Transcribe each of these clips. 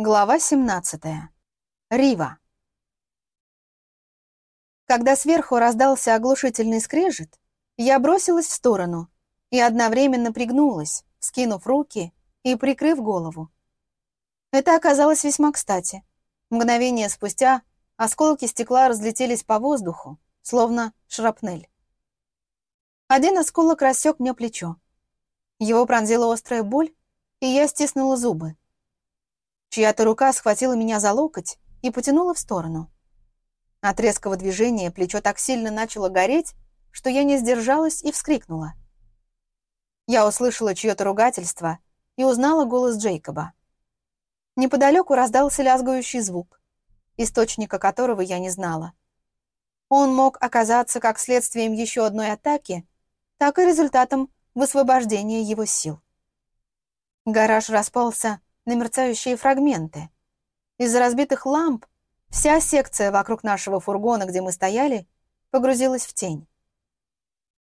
Глава 17. Рива. Когда сверху раздался оглушительный скрежет, я бросилась в сторону и одновременно пригнулась, скинув руки и прикрыв голову. Это оказалось весьма кстати. Мгновение спустя осколки стекла разлетелись по воздуху, словно шрапнель. Один осколок рассек мне плечо. Его пронзила острая боль, и я стиснула зубы. Чья-то рука схватила меня за локоть и потянула в сторону. От резкого движения плечо так сильно начало гореть, что я не сдержалась и вскрикнула. Я услышала чье-то ругательство и узнала голос Джейкоба. Неподалеку раздался лязгающий звук, источника которого я не знала. Он мог оказаться как следствием еще одной атаки, так и результатом высвобождения его сил. Гараж распался на мерцающие фрагменты. Из-за разбитых ламп вся секция вокруг нашего фургона, где мы стояли, погрузилась в тень.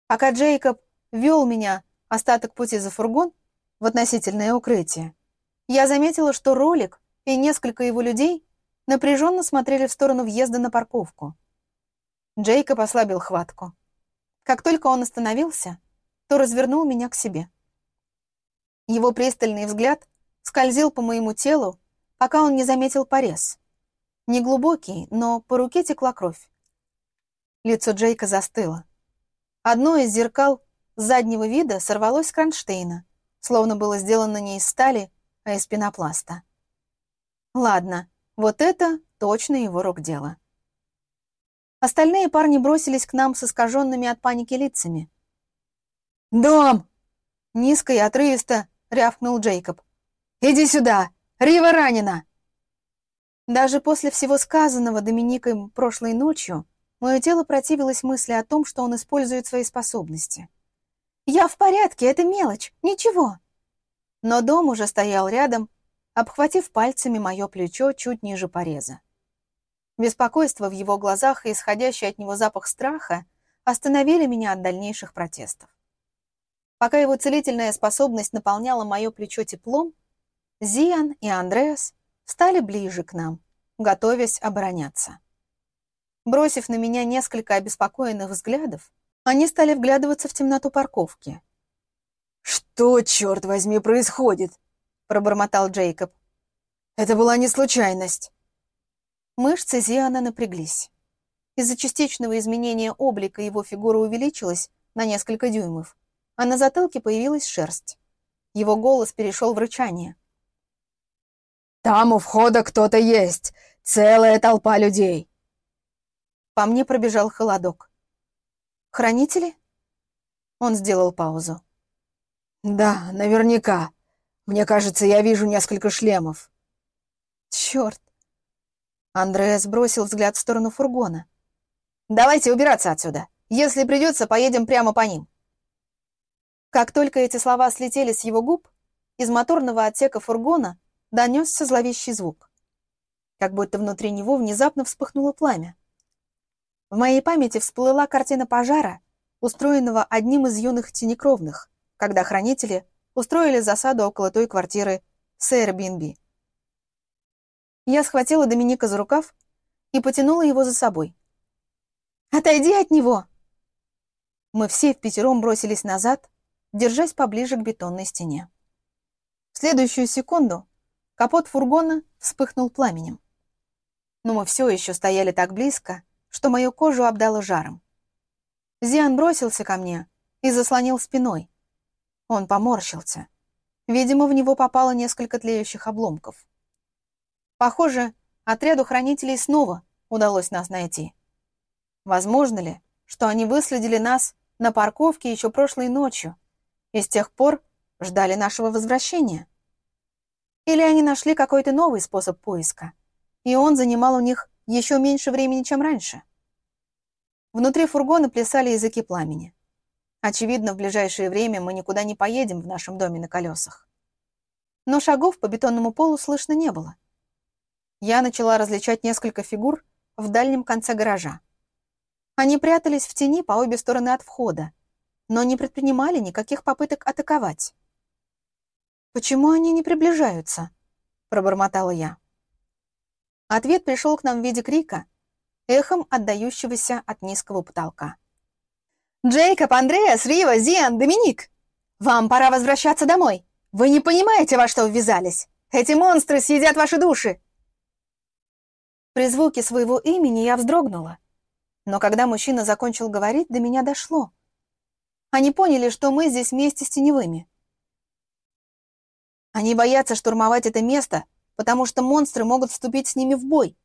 Пока Джейкоб вел меня остаток пути за фургон в относительное укрытие, я заметила, что ролик и несколько его людей напряженно смотрели в сторону въезда на парковку. Джейкоб ослабил хватку. Как только он остановился, то развернул меня к себе. Его пристальный взгляд скользил по моему телу, пока он не заметил порез. Неглубокий, но по руке текла кровь. Лицо Джейка застыло. Одно из зеркал заднего вида сорвалось с кронштейна, словно было сделано не из стали, а из пенопласта. Ладно, вот это точно его рук дело. Остальные парни бросились к нам с искаженными от паники лицами. «Дом!» — низко и отрывисто рявкнул Джейкоб. «Иди сюда! Рива ранена!» Даже после всего сказанного Доминикой прошлой ночью мое тело противилось мысли о том, что он использует свои способности. «Я в порядке, это мелочь, ничего!» Но дом уже стоял рядом, обхватив пальцами мое плечо чуть ниже пореза. Беспокойство в его глазах и исходящий от него запах страха остановили меня от дальнейших протестов. Пока его целительная способность наполняла мое плечо теплом, Зиан и Андреас стали ближе к нам, готовясь обороняться. Бросив на меня несколько обеспокоенных взглядов, они стали вглядываться в темноту парковки. «Что, черт возьми, происходит?» — пробормотал Джейкоб. «Это была не случайность». Мышцы Зиана напряглись. Из-за частичного изменения облика его фигура увеличилась на несколько дюймов, а на затылке появилась шерсть. Его голос перешел в рычание. Там у входа кто-то есть. Целая толпа людей. По мне пробежал холодок. Хранители? Он сделал паузу. Да, наверняка. Мне кажется, я вижу несколько шлемов. Черт. Андреас бросил взгляд в сторону фургона. Давайте убираться отсюда. Если придется, поедем прямо по ним. Как только эти слова слетели с его губ, из моторного отсека фургона донесся зловещий звук. Как будто внутри него внезапно вспыхнуло пламя. В моей памяти всплыла картина пожара, устроенного одним из юных тенекровных, когда хранители устроили засаду около той квартиры с Airbnb. Я схватила Доминика за рукав и потянула его за собой. «Отойди от него!» Мы все в пятером бросились назад, держась поближе к бетонной стене. В следующую секунду Капот фургона вспыхнул пламенем. Но мы все еще стояли так близко, что мою кожу обдало жаром. Зиан бросился ко мне и заслонил спиной. Он поморщился. Видимо, в него попало несколько тлеющих обломков. Похоже, отряду хранителей снова удалось нас найти. Возможно ли, что они выследили нас на парковке еще прошлой ночью и с тех пор ждали нашего возвращения? Или они нашли какой-то новый способ поиска, и он занимал у них еще меньше времени, чем раньше. Внутри фургона плясали языки пламени. Очевидно, в ближайшее время мы никуда не поедем в нашем доме на колесах. Но шагов по бетонному полу слышно не было. Я начала различать несколько фигур в дальнем конце гаража. Они прятались в тени по обе стороны от входа, но не предпринимали никаких попыток атаковать. Почему они не приближаются? пробормотала я. Ответ пришел к нам в виде крика, эхом отдающегося от низкого потолка. «Джейкоб, Андреас, Рива, Зиан, Доминик! Вам пора возвращаться домой! Вы не понимаете, во что ввязались! Эти монстры съедят ваши души!» При звуке своего имени я вздрогнула. Но когда мужчина закончил говорить, до меня дошло. Они поняли, что мы здесь вместе с теневыми. Они боятся штурмовать это место, потому что монстры могут вступить с ними в бой,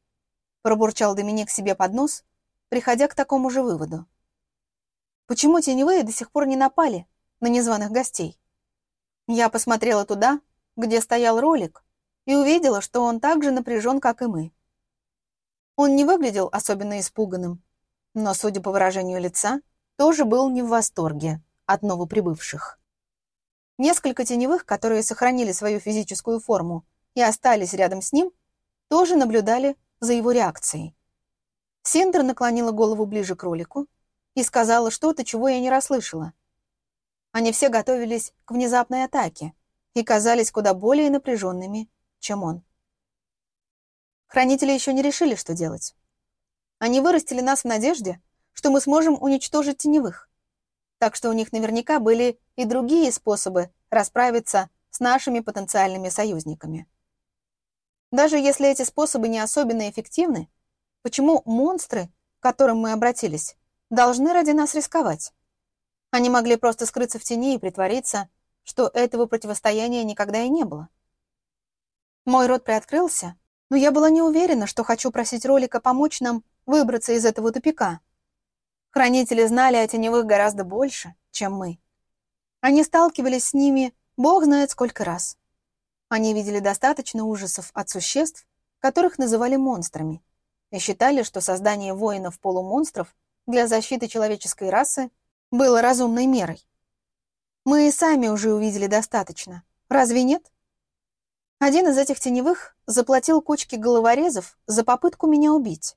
пробурчал Доминик себе под нос, приходя к такому же выводу. Почему теневые до сих пор не напали на незваных гостей? Я посмотрела туда, где стоял ролик, и увидела, что он так же напряжен, как и мы. Он не выглядел особенно испуганным, но, судя по выражению лица, тоже был не в восторге от новоприбывших. Несколько теневых, которые сохранили свою физическую форму и остались рядом с ним, тоже наблюдали за его реакцией. Синдер наклонила голову ближе к ролику и сказала что-то, чего я не расслышала. Они все готовились к внезапной атаке и казались куда более напряженными, чем он. Хранители еще не решили, что делать. Они вырастили нас в надежде, что мы сможем уничтожить теневых так что у них наверняка были и другие способы расправиться с нашими потенциальными союзниками. Даже если эти способы не особенно эффективны, почему монстры, к которым мы обратились, должны ради нас рисковать? Они могли просто скрыться в тени и притвориться, что этого противостояния никогда и не было. Мой рот приоткрылся, но я была не уверена, что хочу просить ролика помочь нам выбраться из этого тупика. Хранители знали о теневых гораздо больше, чем мы. Они сталкивались с ними бог знает сколько раз. Они видели достаточно ужасов от существ, которых называли монстрами, и считали, что создание воинов-полумонстров для защиты человеческой расы было разумной мерой. Мы и сами уже увидели достаточно. Разве нет? Один из этих теневых заплатил кучке головорезов за попытку меня убить.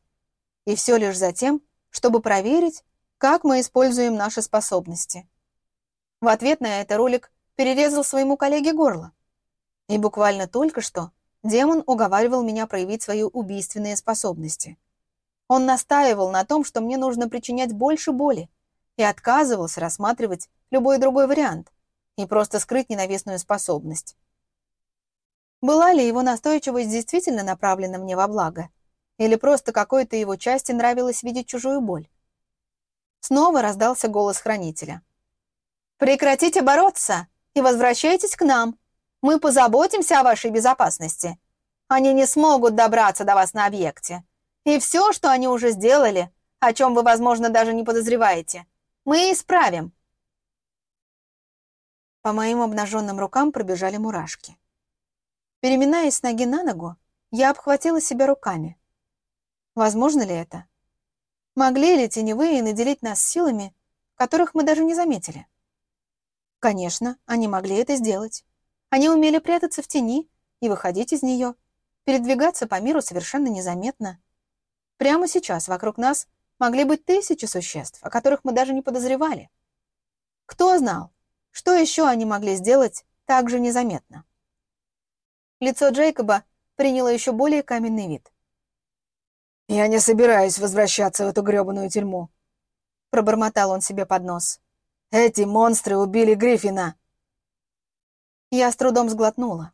И все лишь за тем, чтобы проверить, как мы используем наши способности. В ответ на это ролик перерезал своему коллеге горло. И буквально только что демон уговаривал меня проявить свои убийственные способности. Он настаивал на том, что мне нужно причинять больше боли, и отказывался рассматривать любой другой вариант и просто скрыть ненавистную способность. Была ли его настойчивость действительно направлена мне во благо? Или просто какой-то его части нравилось видеть чужую боль? Снова раздался голос хранителя. «Прекратите бороться и возвращайтесь к нам. Мы позаботимся о вашей безопасности. Они не смогут добраться до вас на объекте. И все, что они уже сделали, о чем вы, возможно, даже не подозреваете, мы исправим». По моим обнаженным рукам пробежали мурашки. Переминаясь с ноги на ногу, я обхватила себя руками. Возможно ли это? Могли ли теневые наделить нас силами, которых мы даже не заметили? Конечно, они могли это сделать. Они умели прятаться в тени и выходить из нее, передвигаться по миру совершенно незаметно. Прямо сейчас вокруг нас могли быть тысячи существ, о которых мы даже не подозревали. Кто знал, что еще они могли сделать так же незаметно? Лицо Джейкоба приняло еще более каменный вид. «Я не собираюсь возвращаться в эту грёбаную тюрьму», — пробормотал он себе под нос. «Эти монстры убили Гриффина!» Я с трудом сглотнула.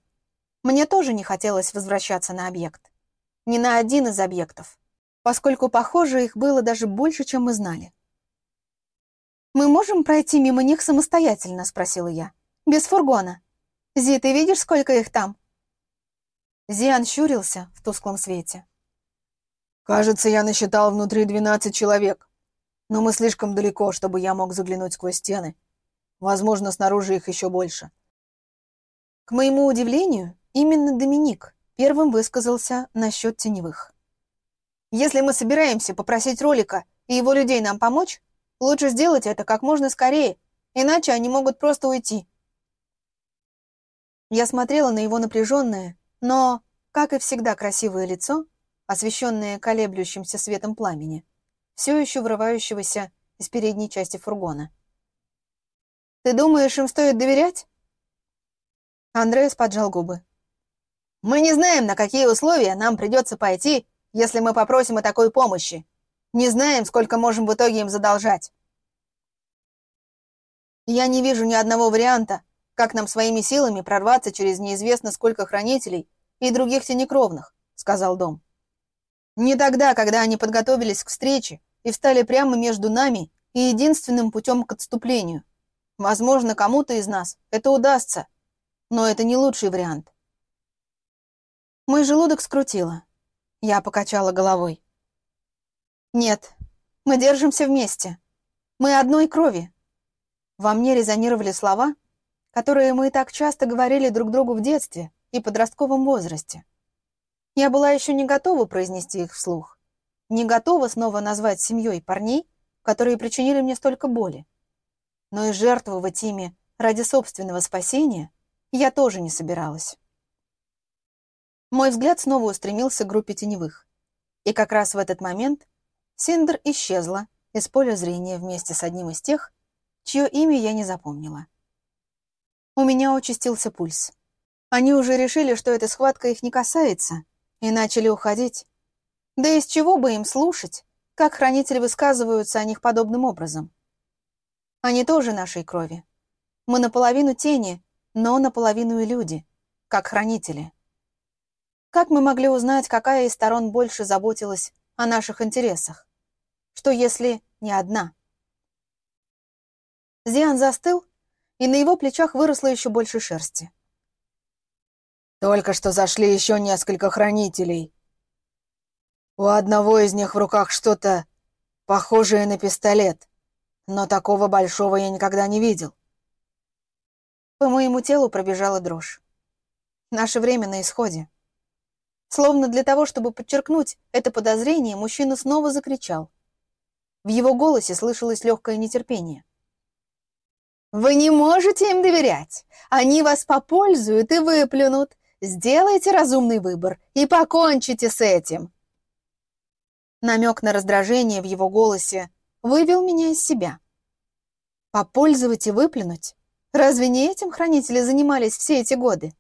Мне тоже не хотелось возвращаться на объект. Ни на один из объектов, поскольку, похоже, их было даже больше, чем мы знали. «Мы можем пройти мимо них самостоятельно?» — спросила я. «Без фургона. Зи, ты видишь, сколько их там?» Зиан щурился в тусклом свете. Кажется, я насчитал внутри двенадцать человек. Но мы слишком далеко, чтобы я мог заглянуть сквозь стены. Возможно, снаружи их еще больше. К моему удивлению, именно Доминик первым высказался насчет теневых. Если мы собираемся попросить ролика и его людей нам помочь, лучше сделать это как можно скорее, иначе они могут просто уйти. Я смотрела на его напряженное, но, как и всегда, красивое лицо, освещенные колеблющимся светом пламени, все еще врывающегося из передней части фургона. «Ты думаешь, им стоит доверять?» Андреас поджал губы. Мы не знаем, на какие условия нам придется пойти, если мы попросим о такой помощи. Не знаем, сколько можем в итоге им задолжать. Я не вижу ни одного варианта, как нам своими силами прорваться через неизвестно сколько хранителей и других тенекровных, сказал Дом. Не тогда, когда они подготовились к встрече и встали прямо между нами и единственным путем к отступлению. Возможно, кому-то из нас это удастся, но это не лучший вариант. Мой желудок скрутило. Я покачала головой. Нет, мы держимся вместе. Мы одной крови. Во мне резонировали слова, которые мы так часто говорили друг другу в детстве и подростковом возрасте. Я была еще не готова произнести их вслух, не готова снова назвать семьей парней, которые причинили мне столько боли. Но и жертвовать ими ради собственного спасения я тоже не собиралась. Мой взгляд снова устремился к группе теневых. И как раз в этот момент Синдер исчезла из поля зрения вместе с одним из тех, чье имя я не запомнила. У меня участился пульс. Они уже решили, что эта схватка их не касается, и начали уходить. Да из чего бы им слушать, как хранители высказываются о них подобным образом? Они тоже нашей крови. Мы наполовину тени, но наполовину и люди, как хранители. Как мы могли узнать, какая из сторон больше заботилась о наших интересах? Что если не одна? Зиан застыл, и на его плечах выросло еще больше шерсти. «Только что зашли еще несколько хранителей. У одного из них в руках что-то похожее на пистолет, но такого большого я никогда не видел». По моему телу пробежала дрожь. Наше время на исходе. Словно для того, чтобы подчеркнуть это подозрение, мужчина снова закричал. В его голосе слышалось легкое нетерпение. «Вы не можете им доверять! Они вас попользуют и выплюнут! Сделайте разумный выбор и покончите с этим!» Намек на раздражение в его голосе вывел меня из себя. Попользовать и выплюнуть? Разве не этим хранители занимались все эти годы?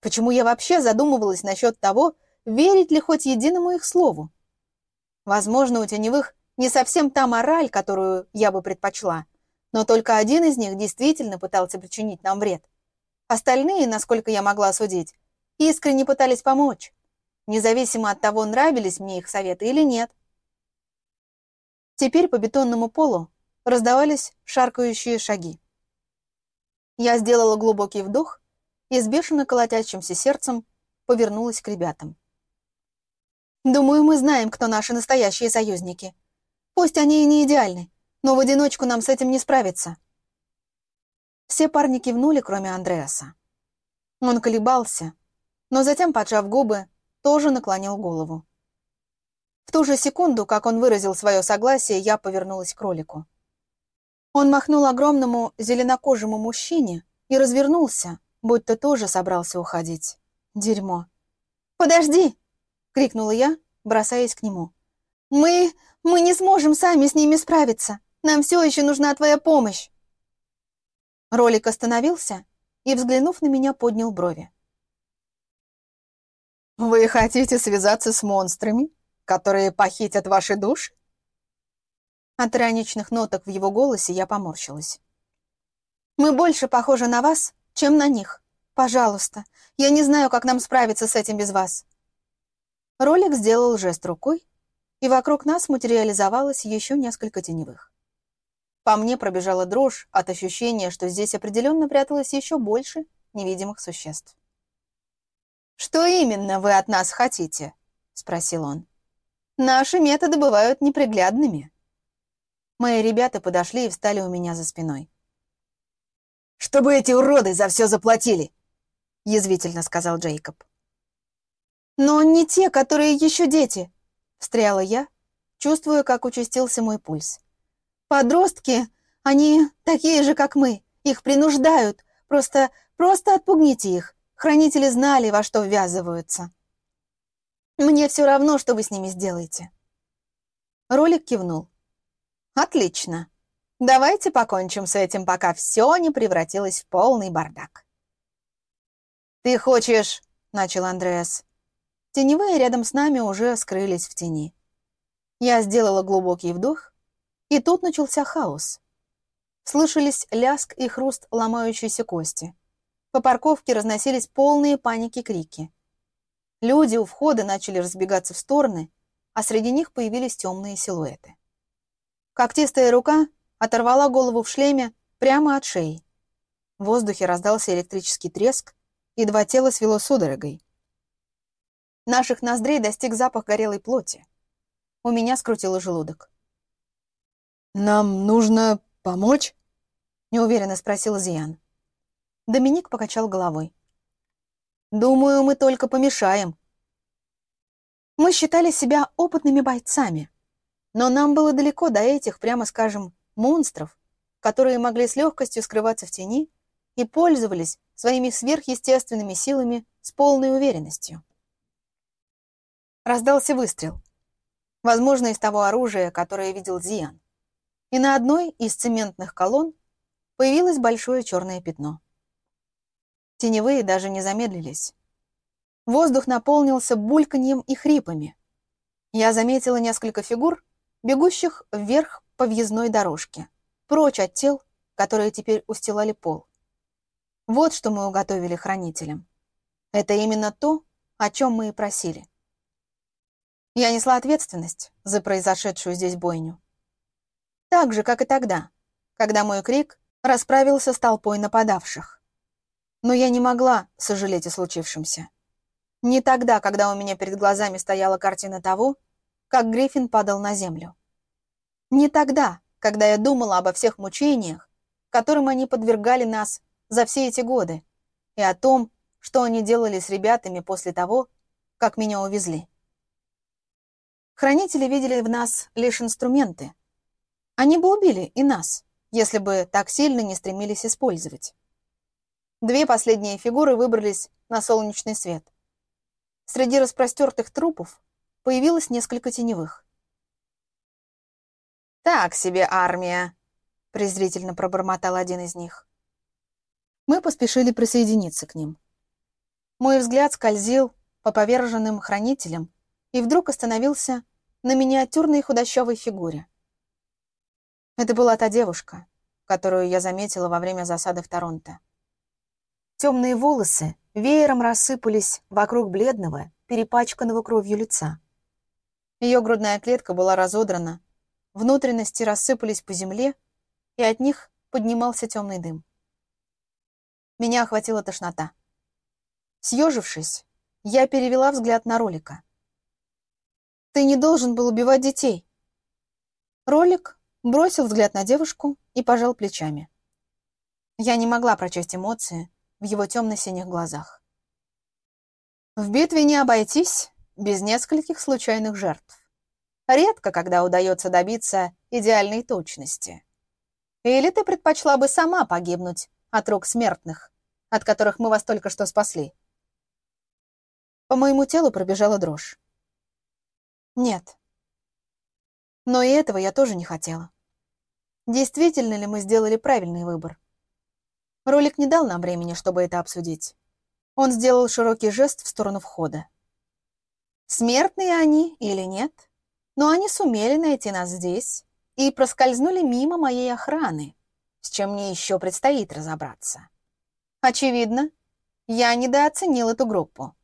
Почему я вообще задумывалась насчет того, верить ли хоть единому их слову? Возможно, у теневых не совсем та мораль, которую я бы предпочла, но только один из них действительно пытался причинить нам вред. Остальные, насколько я могла судить, искренне пытались помочь, независимо от того, нравились мне их советы или нет. Теперь по бетонному полу раздавались шаркающие шаги. Я сделала глубокий вдох и с бешено колотящимся сердцем повернулась к ребятам. «Думаю, мы знаем, кто наши настоящие союзники. Пусть они и не идеальны, но в одиночку нам с этим не справиться». Все парни кивнули, кроме Андреаса. Он колебался, но затем, поджав губы, тоже наклонил голову. В ту же секунду, как он выразил свое согласие, я повернулась к кролику. Он махнул огромному зеленокожему мужчине и развернулся, будто тоже собрался уходить. Дерьмо. «Подожди!» — крикнула я, бросаясь к нему. «Мы... мы не сможем сами с ними справиться. Нам все еще нужна твоя помощь!» Ролик остановился и, взглянув на меня, поднял брови. «Вы хотите связаться с монстрами, которые похитят ваши души?» От ироничных ноток в его голосе я поморщилась. «Мы больше похожи на вас, чем на них. Пожалуйста, я не знаю, как нам справиться с этим без вас». Ролик сделал жест рукой, и вокруг нас материализовалось еще несколько теневых. По мне пробежала дрожь от ощущения, что здесь определенно пряталось еще больше невидимых существ. «Что именно вы от нас хотите?» — спросил он. «Наши методы бывают неприглядными». Мои ребята подошли и встали у меня за спиной. «Чтобы эти уроды за все заплатили!» — язвительно сказал Джейкоб. «Но не те, которые еще дети!» — встряла я, чувствуя, как участился мой пульс. «Подростки, они такие же, как мы. Их принуждают. Просто, просто отпугните их. Хранители знали, во что ввязываются. Мне все равно, что вы с ними сделаете». Ролик кивнул. «Отлично. Давайте покончим с этим, пока все не превратилось в полный бардак». «Ты хочешь начал Андреас. Теневые рядом с нами уже скрылись в тени. Я сделала глубокий вдох, и тут начался хаос. Слышались ляск и хруст ломающейся кости. По парковке разносились полные паники крики. Люди у входа начали разбегаться в стороны, а среди них появились темные силуэты. Когтистая рука оторвала голову в шлеме прямо от шеи. В воздухе раздался электрический треск, и два тела свело судорогой. Наших ноздрей достиг запах горелой плоти. У меня скрутило желудок. «Нам нужно помочь?» — неуверенно спросил Зиан. Доминик покачал головой. «Думаю, мы только помешаем». Мы считали себя опытными бойцами, но нам было далеко до этих, прямо скажем, монстров, которые могли с легкостью скрываться в тени и пользовались своими сверхъестественными силами с полной уверенностью. Раздался выстрел. Возможно, из того оружия, которое видел Зиан. И на одной из цементных колонн появилось большое черное пятно. Теневые даже не замедлились. Воздух наполнился бульканьем и хрипами. Я заметила несколько фигур, бегущих вверх по въездной дорожке, прочь от тел, которые теперь устилали пол. Вот что мы уготовили хранителям. Это именно то, о чем мы и просили. Я несла ответственность за произошедшую здесь бойню. Так же, как и тогда, когда мой крик расправился с толпой нападавших. Но я не могла сожалеть о случившемся. Не тогда, когда у меня перед глазами стояла картина того, как Гриффин падал на землю. Не тогда, когда я думала обо всех мучениях, которым они подвергали нас за все эти годы и о том, что они делали с ребятами после того, как меня увезли. Хранители видели в нас лишь инструменты. Они бы убили и нас, если бы так сильно не стремились использовать. Две последние фигуры выбрались на солнечный свет. Среди распростертых трупов появилось несколько теневых. «Так себе армия», — презрительно пробормотал один из них. Мы поспешили присоединиться к ним. Мой взгляд скользил по поверженным хранителям и вдруг остановился на миниатюрной худощавой фигуре. Это была та девушка, которую я заметила во время засады в Торонто. Темные волосы веером рассыпались вокруг бледного, перепачканного кровью лица. Ее грудная клетка была разодрана, внутренности рассыпались по земле, и от них поднимался темный дым. Меня охватила тошнота. Съежившись, я перевела взгляд на ролика. «Ты не должен был убивать детей!» Ролик бросил взгляд на девушку и пожал плечами. Я не могла прочесть эмоции в его темно-синих глазах. В битве не обойтись без нескольких случайных жертв. Редко, когда удается добиться идеальной точности. Или ты предпочла бы сама погибнуть от рук смертных, от которых мы вас только что спасли. По моему телу пробежала дрожь. Нет. Но и этого я тоже не хотела. Действительно ли мы сделали правильный выбор? Ролик не дал нам времени, чтобы это обсудить. Он сделал широкий жест в сторону входа. Смертные они или нет, но они сумели найти нас здесь и проскользнули мимо моей охраны, с чем мне еще предстоит разобраться. Очевидно, я недооценил эту группу.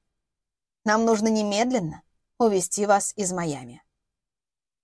Нам нужно немедленно увезти вас из Майами.